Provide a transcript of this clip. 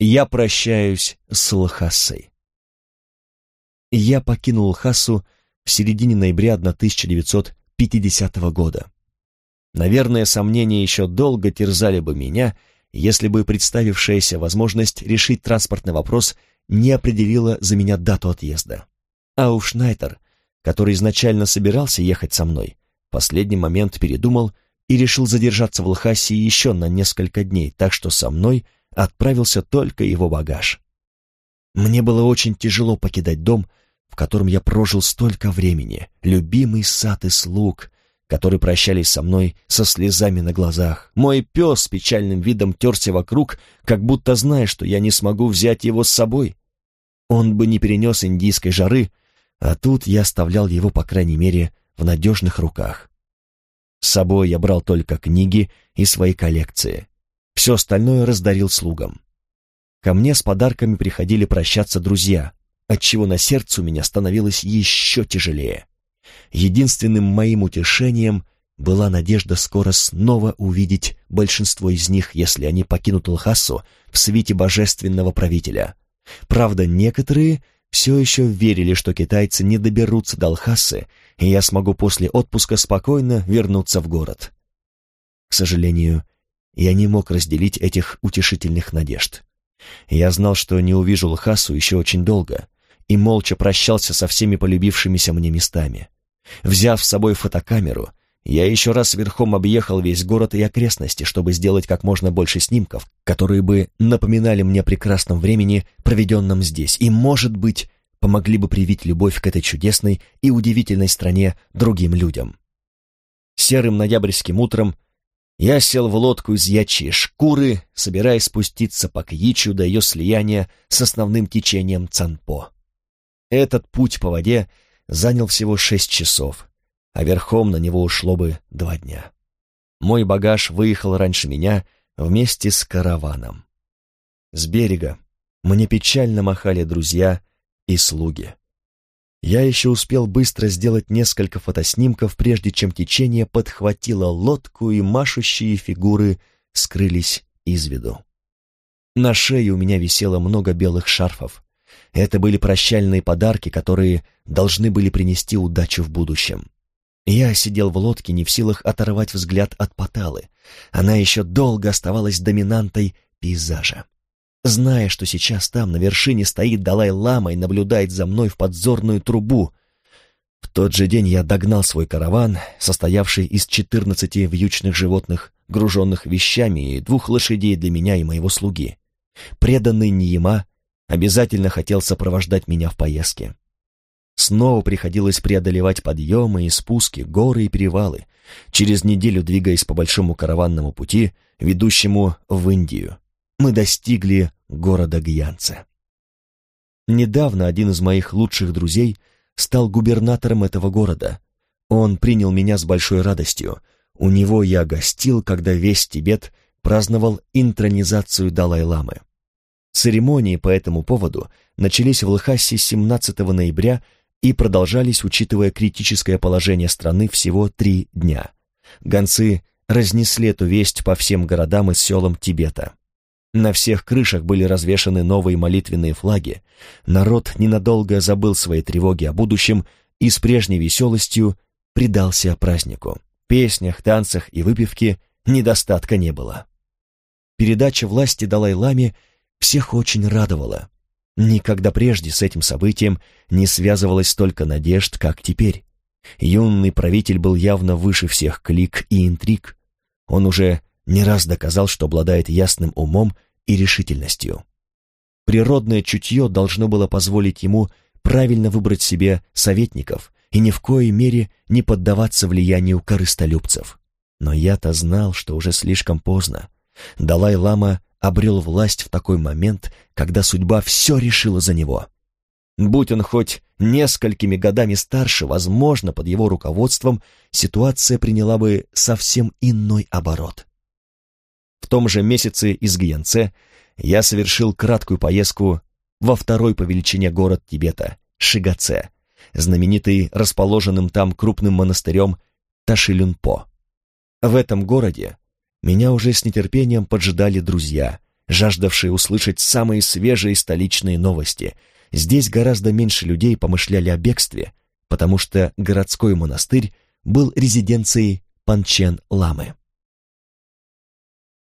Я прощаюсь с Лхасой. Я покинул Лхасу в середине ноября 1950 года. Наверное, сомнения еще долго терзали бы меня, если бы представившаяся возможность решить транспортный вопрос не определила за меня дату отъезда. А у Шнайтер, который изначально собирался ехать со мной, в последний момент передумал и решил задержаться в Лхасе еще на несколько дней, так что со мной – отправился только его багаж. Мне было очень тяжело покидать дом, в котором я прожил столько времени, любимый сад и слуг, которые прощались со мной со слезами на глазах. Мой пес с печальным видом терся вокруг, как будто зная, что я не смогу взять его с собой. Он бы не перенес индийской жары, а тут я оставлял его, по крайней мере, в надежных руках. С собой я брал только книги и свои коллекции. Все остальное раздарил слугам. Ко мне с подарками приходили прощаться друзья, отчего на сердце у меня становилось еще тяжелее. Единственным моим утешением была надежда скоро снова увидеть большинство из них, если они покинут Лхасу в свите божественного правителя. Правда, некоторые все еще верили, что китайцы не доберутся до Лхасы, и я смогу после отпуска спокойно вернуться в город. К сожалению, я не мог разделить этих утешительных надежд. Я знал, что не увижу Лхасу еще очень долго, и молча прощался со всеми полюбившимися мне местами. Взяв с собой фотокамеру, я еще раз верхом объехал весь город и окрестности, чтобы сделать как можно больше снимков, которые бы напоминали мне о прекрасном времени, проведенном здесь, и, может быть, помогли бы привить любовь к этой чудесной и удивительной стране другим людям. Серым ноябрьским утром я сел в лодку из ячьей шкуры, собираясь спуститься по Кьичу до ее слияния с основным течением Цанпо. Этот путь по воде занял всего шесть часов, а верхом на него ушло бы два дня. Мой багаж выехал раньше меня вместе с караваном. С берега мне печально махали друзья и слуги. Я еще успел быстро сделать несколько фотоснимков, прежде чем течение подхватило лодку, и машущие фигуры скрылись из виду. На шее у меня висело много белых шарфов. Это были прощальные подарки, которые должны были принести удачу в будущем. Я сидел в лодке, не в силах оторвать взгляд от Паталы. Она еще долго оставалась доминантой пейзажа. Зная, что сейчас там, на вершине, стоит Далай-лама и наблюдает за мной в подзорную трубу. В тот же день я догнал свой караван, состоявший из четырнадцати вьючных животных, груженных вещами и двух лошадей для меня и моего слуги. Преданный Ниема обязательно хотел сопровождать меня в поездке. Снова приходилось преодолевать подъемы и спуски, горы и перевалы, через неделю двигаясь по большому караванному пути, ведущему в Индию мы достигли города Гьянце. Недавно один из моих лучших друзей стал губернатором этого города. Он принял меня с большой радостью. У него я гостил, когда весь Тибет праздновал интронизацию Далай-ламы. Церемонии по этому поводу начались в Лхасе 17 ноября и продолжались, учитывая критическое положение страны, всего три дня. Гонцы разнесли эту весть по всем городам и селам Тибета. На всех крышах были развешаны новые молитвенные флаги. Народ ненадолго забыл свои тревоги о будущем и с прежней веселостью предался празднику. Песнях, танцах и выпивке недостатка не было. Передача власти Далай-Ламе всех очень радовала. Никогда прежде с этим событием не связывалось столько надежд, как теперь. Юный правитель был явно выше всех клик и интриг. Он уже не раз доказал, что обладает ясным умом и решительностью. Природное чутье должно было позволить ему правильно выбрать себе советников и ни в коей мере не поддаваться влиянию корыстолюбцев. Но я-то знал, что уже слишком поздно. Далай-лама обрел власть в такой момент, когда судьба все решила за него. Будь он хоть несколькими годами старше, возможно, под его руководством ситуация приняла бы совсем иной оборот. В том же месяце из Гьянце я совершил краткую поездку во второй по величине город Тибета, Шигаце, знаменитый расположенным там крупным монастырем Ташилюнпо. В этом городе меня уже с нетерпением поджидали друзья, жаждавшие услышать самые свежие столичные новости. Здесь гораздо меньше людей помышляли о бегстве, потому что городской монастырь был резиденцией Панчен-ламы.